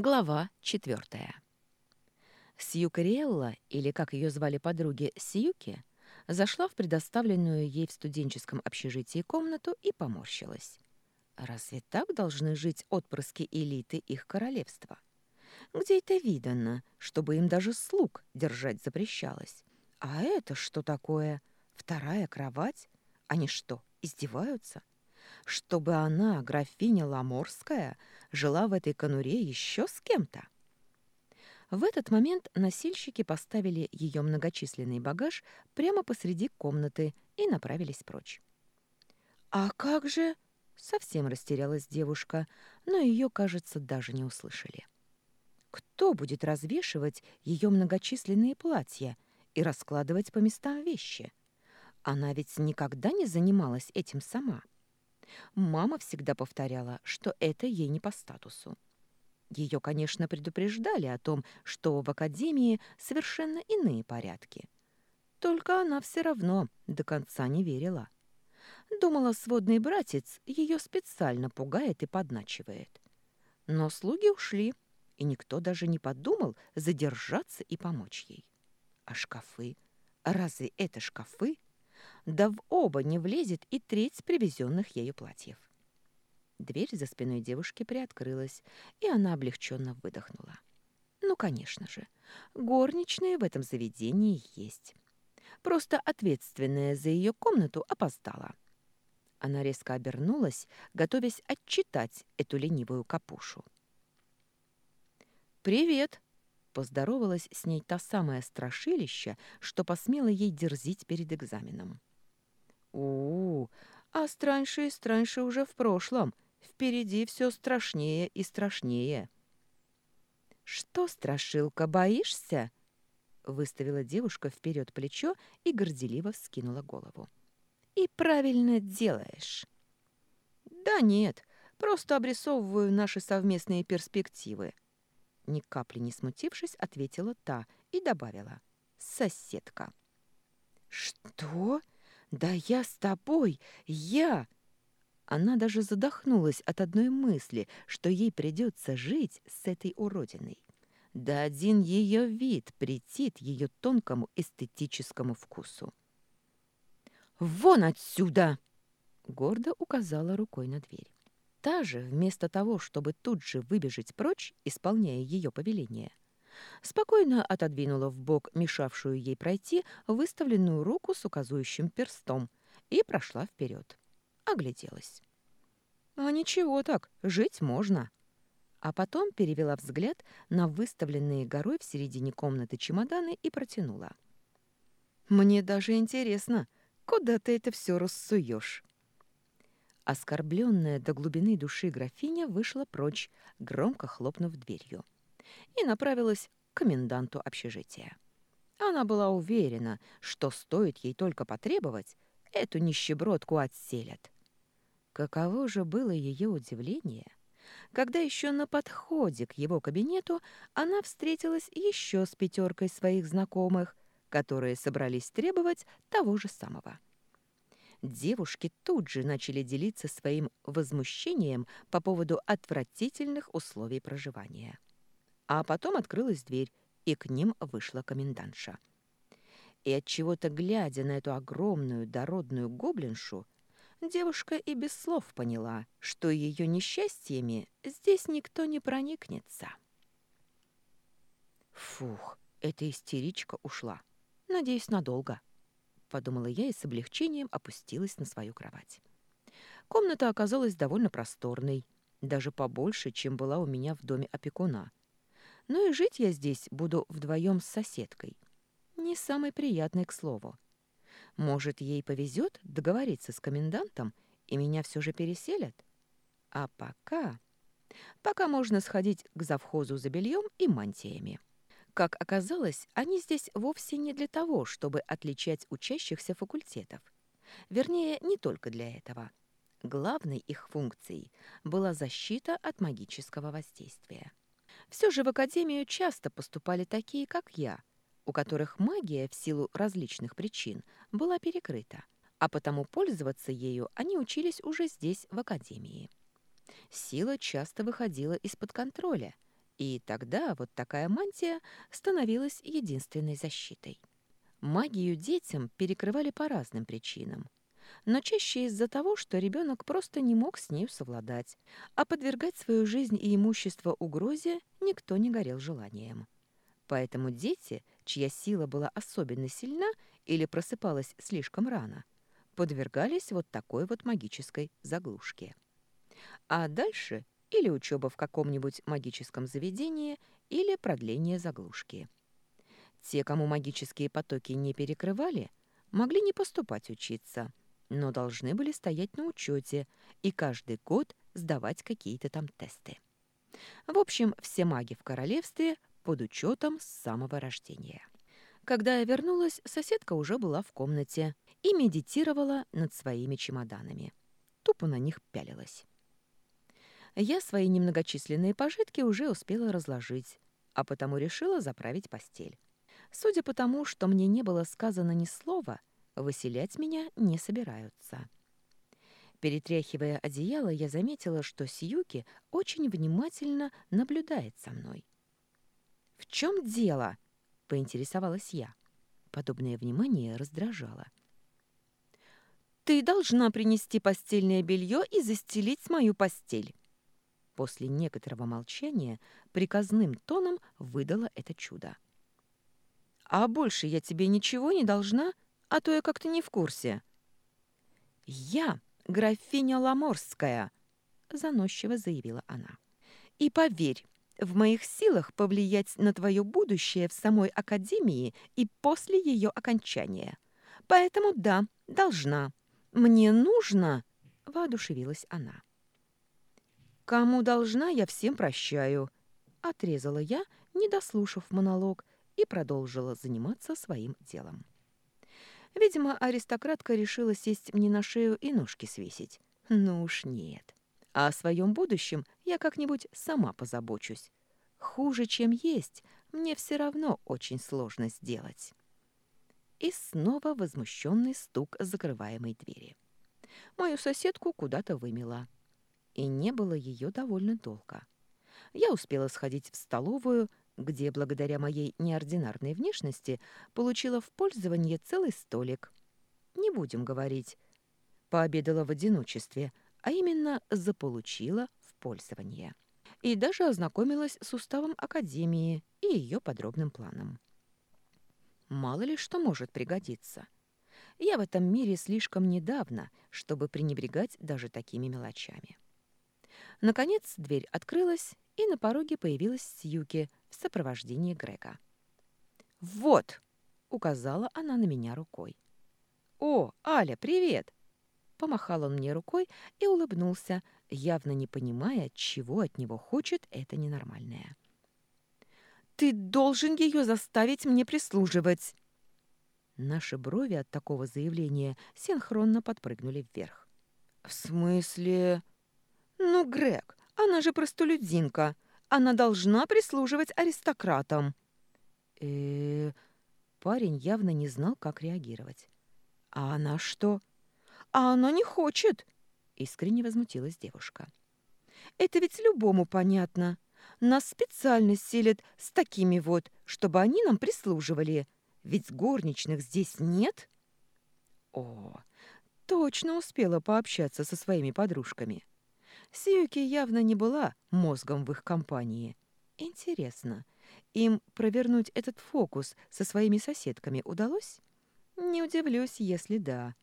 Глава четвертая. Сьюкариэлла, или как ее звали подруги Сьюки, зашла в предоставленную ей в студенческом общежитии комнату и поморщилась. Разве так должны жить отпрыски элиты их королевства? Где это видано, чтобы им даже слуг держать запрещалось? А это что такое? Вторая кровать? Они что, издеваются? Чтобы она, графиня Ламорская, жила в этой конуре еще с кем-то? В этот момент носильщики поставили ее многочисленный багаж прямо посреди комнаты и направились прочь. «А как же...» — совсем растерялась девушка, но ее, кажется, даже не услышали. «Кто будет развешивать ее многочисленные платья и раскладывать по местам вещи? Она ведь никогда не занималась этим сама. Мама всегда повторяла, что это ей не по статусу. Ее, конечно, предупреждали о том, что в академии совершенно иные порядки. Только она все равно до конца не верила. Думала, сводный братец ее специально пугает и подначивает. Но слуги ушли, и никто даже не подумал задержаться и помочь ей. А шкафы? Разве это шкафы? Да в оба не влезет и треть привезенных ею платьев. Дверь за спиной девушки приоткрылась, и она облегченно выдохнула. Ну, конечно же, горничные в этом заведении есть. Просто ответственная за ее комнату опоздала. Она резко обернулась, готовясь отчитать эту ленивую капушу. «Привет!» — поздоровалась с ней та самая страшилища, что посмела ей дерзить перед экзаменом. У, -у а страньше и страньше уже в прошлом, Впереди все страшнее и страшнее. «Что, страшилка, боишься?» Выставила девушка вперед плечо и горделиво вскинула голову. «И правильно делаешь». «Да нет, просто обрисовываю наши совместные перспективы». Ни капли не смутившись, ответила та и добавила. «Соседка». «Что? Да я с тобой! Я!» Она даже задохнулась от одной мысли, что ей придется жить с этой уродиной. Да один ее вид претит ее тонкому эстетическому вкусу. «Вон отсюда!» — гордо указала рукой на дверь. Та же, вместо того, чтобы тут же выбежать прочь, исполняя ее повеление, спокойно отодвинула в бок мешавшую ей пройти выставленную руку с указующим перстом и прошла вперед огляделась. А ничего так, жить можно. А потом перевела взгляд на выставленные горой в середине комнаты чемоданы и протянула. «Мне даже интересно, куда ты это все рассуешь?» Оскорбленная до глубины души графиня вышла прочь, громко хлопнув дверью, и направилась к коменданту общежития. Она была уверена, что стоит ей только потребовать, эту нищебродку отселят. Каково же было ее удивление, когда еще на подходе к его кабинету она встретилась еще с пятеркой своих знакомых, которые собрались требовать того же самого. Девушки тут же начали делиться своим возмущением по поводу отвратительных условий проживания. А потом открылась дверь, и к ним вышла комендантша. И от чего то глядя на эту огромную дородную гоблиншу, девушка и без слов поняла, что ее несчастьями здесь никто не проникнется. «Фух, эта истеричка ушла. Надеюсь, надолго», — подумала я и с облегчением опустилась на свою кровать. Комната оказалась довольно просторной, даже побольше, чем была у меня в доме опекуна. Но и жить я здесь буду вдвоем с соседкой. Не самой приятной, к слову. Может, ей повезет договориться с комендантом, и меня все же переселят? А пока... Пока можно сходить к завхозу за бельем и мантиями. Как оказалось, они здесь вовсе не для того, чтобы отличать учащихся факультетов. Вернее, не только для этого. Главной их функцией была защита от магического воздействия. Все же в академию часто поступали такие, как я, у которых магия в силу различных причин была перекрыта, а потому пользоваться ею они учились уже здесь, в академии. Сила часто выходила из-под контроля, И тогда вот такая мантия становилась единственной защитой. Магию детям перекрывали по разным причинам, но чаще из-за того, что ребенок просто не мог с нею совладать, а подвергать свою жизнь и имущество угрозе никто не горел желанием. Поэтому дети, чья сила была особенно сильна или просыпалась слишком рано, подвергались вот такой вот магической заглушке. А дальше или учеба в каком-нибудь магическом заведении, или продление заглушки. Те, кому магические потоки не перекрывали, могли не поступать учиться, но должны были стоять на учете и каждый год сдавать какие-то там тесты. В общем, все маги в королевстве под учетом с самого рождения. Когда я вернулась, соседка уже была в комнате и медитировала над своими чемоданами. Тупо на них пялилась. Я свои немногочисленные пожитки уже успела разложить, а потому решила заправить постель. Судя по тому, что мне не было сказано ни слова, выселять меня не собираются. Перетряхивая одеяло, я заметила, что Сьюки очень внимательно наблюдает за мной. «В чем дело?» — поинтересовалась я. Подобное внимание раздражало. «Ты должна принести постельное белье и застелить мою постель». После некоторого молчания приказным тоном выдала это чудо. «А больше я тебе ничего не должна, а то я как-то не в курсе». «Я графиня Ламорская», — заносчиво заявила она. «И поверь, в моих силах повлиять на твое будущее в самой Академии и после ее окончания. Поэтому да, должна. Мне нужно...» — воодушевилась она. «Кому должна, я всем прощаю», — отрезала я, не дослушав монолог, и продолжила заниматься своим делом. Видимо, аристократка решила сесть мне на шею и ножки свесить. Ну уж нет. А о своем будущем я как-нибудь сама позабочусь. Хуже, чем есть, мне все равно очень сложно сделать. И снова возмущенный стук закрываемой двери. Мою соседку куда-то вымела. И не было ее довольно долго. Я успела сходить в столовую, где, благодаря моей неординарной внешности, получила в пользование целый столик. Не будем говорить, пообедала в одиночестве, а именно заполучила в пользование. И даже ознакомилась с уставом Академии и ее подробным планом. Мало ли что может пригодиться. Я в этом мире слишком недавно, чтобы пренебрегать даже такими мелочами. Наконец дверь открылась, и на пороге появилась Сьюки в сопровождении Грега. «Вот!» — указала она на меня рукой. «О, Аля, привет!» Помахал он мне рукой и улыбнулся, явно не понимая, чего от него хочет это ненормальное. «Ты должен ее заставить мне прислуживать!» Наши брови от такого заявления синхронно подпрыгнули вверх. «В смысле...» «Ну, Грег, она же простолюдинка. Она должна прислуживать аристократам». Э, -э парень явно не знал, как реагировать. «А она что?» «А она не хочет!» — искренне возмутилась девушка. «Это ведь любому понятно. Нас специально селят с такими вот, чтобы они нам прислуживали. Ведь горничных здесь нет». О, точно успела пообщаться со своими подружками. Сиюки явно не была мозгом в их компании. Интересно, им провернуть этот фокус со своими соседками удалось? Не удивлюсь, если да.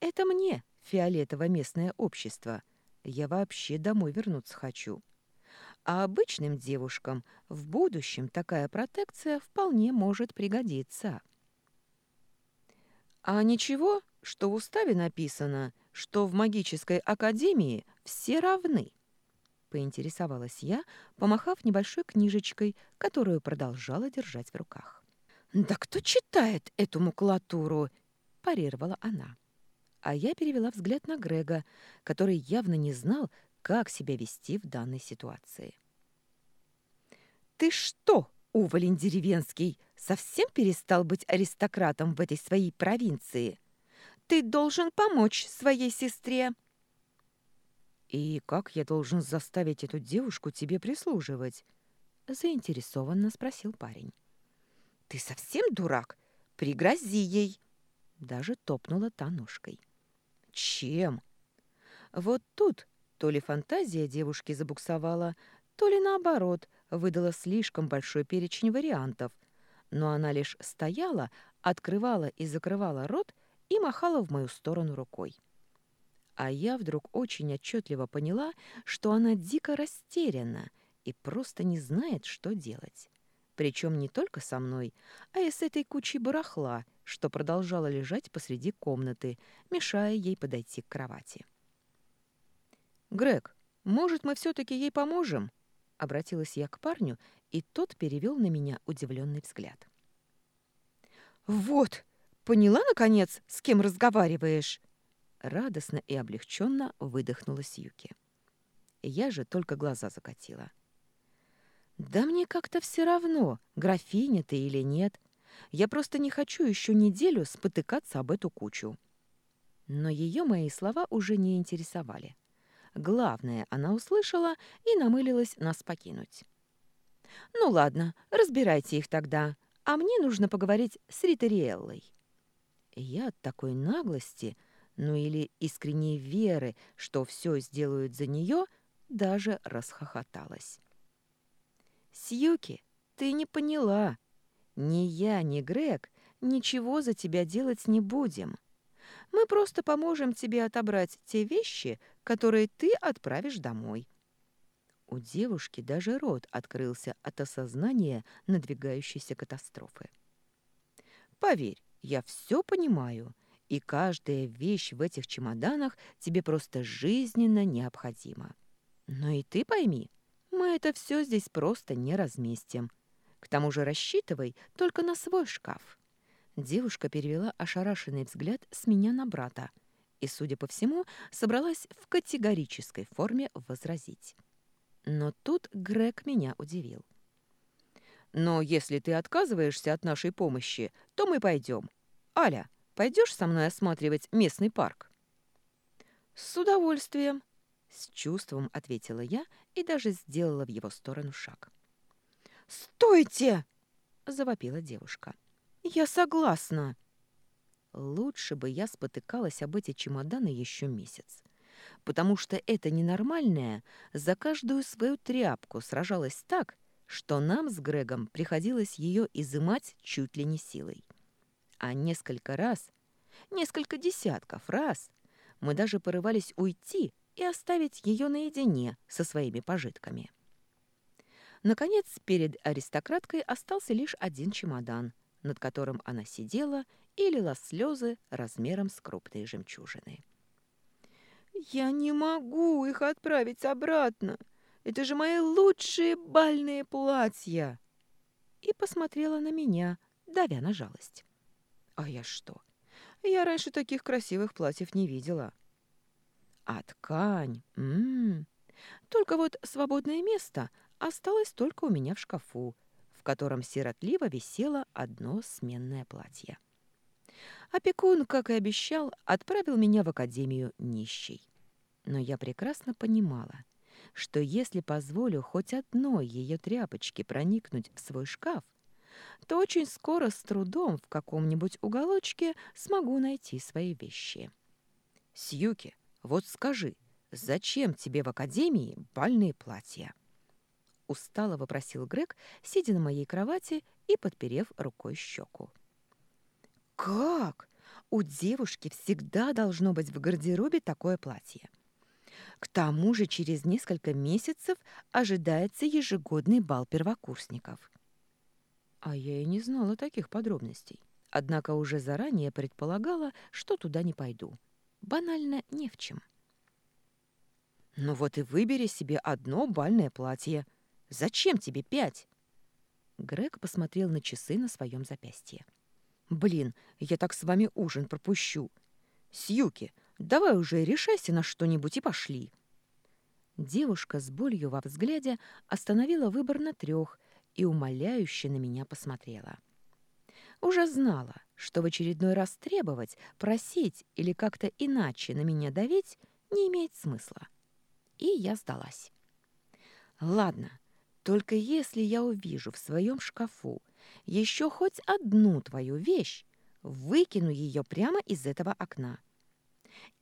Это мне, фиолетово местное общество. Я вообще домой вернуться хочу. А обычным девушкам в будущем такая протекция вполне может пригодиться. А ничего, что в уставе написано — что в магической академии все равны?» Поинтересовалась я, помахав небольшой книжечкой, которую продолжала держать в руках. «Да кто читает эту макулатуру?» – парировала она. А я перевела взгляд на Грега, который явно не знал, как себя вести в данной ситуации. «Ты что, уволень деревенский, совсем перестал быть аристократом в этой своей провинции?» Ты должен помочь своей сестре». «И как я должен заставить эту девушку тебе прислуживать?» — заинтересованно спросил парень. «Ты совсем дурак? Пригрози ей!» Даже топнула та ножкой. «Чем?» Вот тут то ли фантазия девушки забуксовала, то ли наоборот выдала слишком большой перечень вариантов, но она лишь стояла, открывала и закрывала рот и махала в мою сторону рукой. А я вдруг очень отчетливо поняла, что она дико растеряна и просто не знает, что делать. Причем не только со мной, а и с этой кучей барахла, что продолжала лежать посреди комнаты, мешая ей подойти к кровати. «Грег, может, мы все-таки ей поможем?» Обратилась я к парню, и тот перевел на меня удивленный взгляд. «Вот, поняла, наконец, с кем разговариваешь?» Радостно и облегченно выдохнула Сьюки. Я же только глаза закатила. «Да мне как-то все равно, графиня ты или нет. Я просто не хочу еще неделю спотыкаться об эту кучу». Но ее мои слова уже не интересовали. Главное, она услышала и намылилась нас покинуть. «Ну ладно, разбирайте их тогда, а мне нужно поговорить с Ритериэллой». Я от такой наглости, ну или искренней веры, что все сделают за нее, даже расхохоталась. «Сьюки, ты не поняла. Ни я, ни Грег ничего за тебя делать не будем. Мы просто поможем тебе отобрать те вещи, которые ты отправишь домой». У девушки даже рот открылся от осознания надвигающейся катастрофы. «Поверь, я все понимаю, и каждая вещь в этих чемоданах тебе просто жизненно необходима. Но и ты пойми, мы это все здесь просто не разместим. К тому же рассчитывай только на свой шкаф». Девушка перевела ошарашенный взгляд с меня на брата и, судя по всему, собралась в категорической форме возразить. Но тут Грег меня удивил. «Но если ты отказываешься от нашей помощи, то мы пойдем. Аля, пойдешь со мной осматривать местный парк?» «С удовольствием», — с чувством ответила я и даже сделала в его сторону шаг. «Стойте!» — завопила девушка. «Я согласна». Лучше бы я спотыкалась об эти чемоданы еще месяц, потому что это ненормальное за каждую свою тряпку сражалась так, что нам с Грегом приходилось ее изымать чуть ли не силой. А несколько раз, несколько десятков раз, мы даже порывались уйти и оставить ее наедине со своими пожитками. Наконец, перед аристократкой остался лишь один чемодан — над которым она сидела и лила слезы размером с крупные жемчужины. «Я не могу их отправить обратно. Это же мои лучшие бальные платья!» И посмотрела на меня, давя на жалость. «А я что? Я раньше таких красивых платьев не видела». «А ткань? М -м -м. Только вот свободное место осталось только у меня в шкафу, котором сиротливо висело одно сменное платье. Опекун, как и обещал, отправил меня в академию нищей. Но я прекрасно понимала, что если позволю хоть одной ее тряпочке проникнуть в свой шкаф, то очень скоро с трудом в каком-нибудь уголочке смогу найти свои вещи. «Сьюки, вот скажи, зачем тебе в академии бальные платья?» — устало вопросил Грег, сидя на моей кровати и подперев рукой щеку. «Как? У девушки всегда должно быть в гардеробе такое платье. К тому же через несколько месяцев ожидается ежегодный бал первокурсников». А я и не знала таких подробностей. Однако уже заранее предполагала, что туда не пойду. Банально не в чем. «Ну вот и выбери себе одно бальное платье», Зачем тебе пять?» Грег посмотрел на часы на своем запястье. «Блин, я так с вами ужин пропущу. Сьюки, давай уже решайся на что-нибудь и пошли». Девушка с болью во взгляде остановила выбор на трех и умоляюще на меня посмотрела. Уже знала, что в очередной раз требовать, просить или как-то иначе на меня давить не имеет смысла. И я сдалась. «Ладно, Только если я увижу в своем шкафу еще хоть одну твою вещь, выкину ее прямо из этого окна.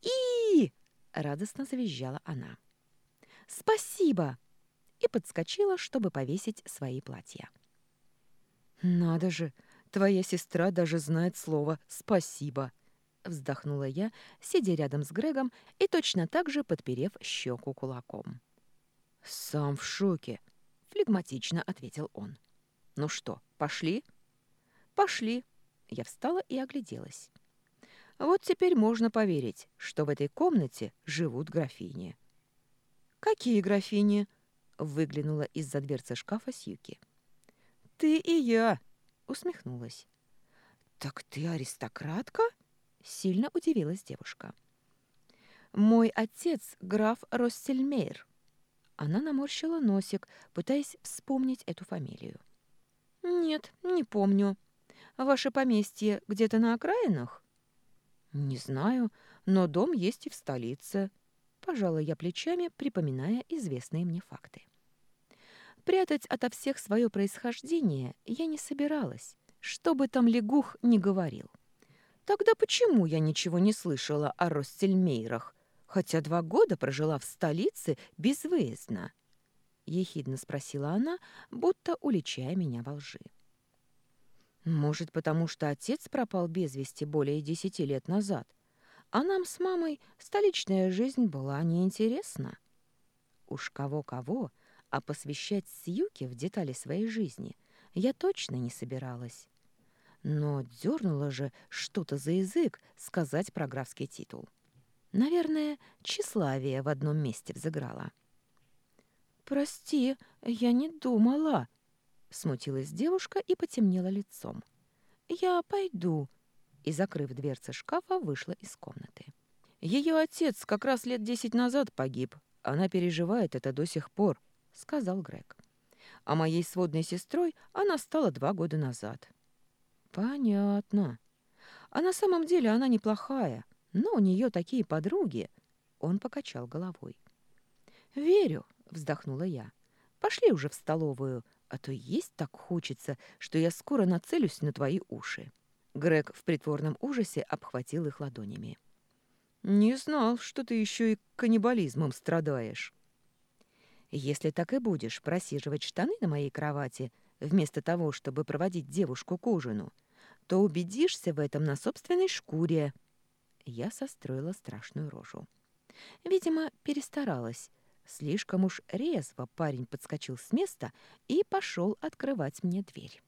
И радостно завизжала она. Спасибо! И подскочила, чтобы повесить свои платья. Надо же, твоя сестра даже знает слово «спасибо», вздохнула я, сидя рядом с Грегом и точно так же подперев щеку кулаком. «Сам в шоке», — флегматично ответил он. «Ну что, пошли?» «Пошли». Я встала и огляделась. Вот теперь можно поверить, что в этой комнате живут графини. «Какие графини?» — выглянула из-за дверцы шкафа Сьюки. «Ты и я!» — усмехнулась. «Так ты аристократка?» — сильно удивилась девушка. «Мой отец — граф Россельмейр». Она наморщила носик, пытаясь вспомнить эту фамилию. «Нет, не помню. Ваше поместье где-то на окраинах?» «Не знаю, но дом есть и в столице», — пожала я плечами, припоминая известные мне факты. Прятать ото всех свое происхождение я не собиралась, что бы там лягух не говорил. Тогда почему я ничего не слышала о Ростельмейрах, хотя два года прожила в столице безвыездно? Ехидно спросила она, будто уличая меня во лжи. Может, потому что отец пропал без вести более десяти лет назад, а нам с мамой столичная жизнь была неинтересна? Уж кого-кого, а посвящать Сьюке в детали своей жизни я точно не собиралась. Но дернула же что-то за язык сказать про графский титул. Наверное, тщеславие в одном месте взыграло. «Прости, я не думала», — смутилась девушка и потемнела лицом. «Я пойду», — и, закрыв дверцы шкафа, вышла из комнаты. Ее отец как раз лет десять назад погиб. Она переживает это до сих пор», — сказал Грег. «А моей сводной сестрой она стала два года назад». Понятно. А на самом деле она неплохая, но у нее такие подруги. Он покачал головой. Верю, вздохнула я. Пошли уже в столовую, а то есть так хочется, что я скоро нацелюсь на твои уши. Грег в притворном ужасе обхватил их ладонями. «Не знал, что ты еще и каннибализмом страдаешь». «Если так и будешь просиживать штаны на моей кровати, вместо того, чтобы проводить девушку к ужину, то убедишься в этом на собственной шкуре. Я состроила страшную рожу. Видимо, перестаралась. Слишком уж резво парень подскочил с места и пошел открывать мне дверь.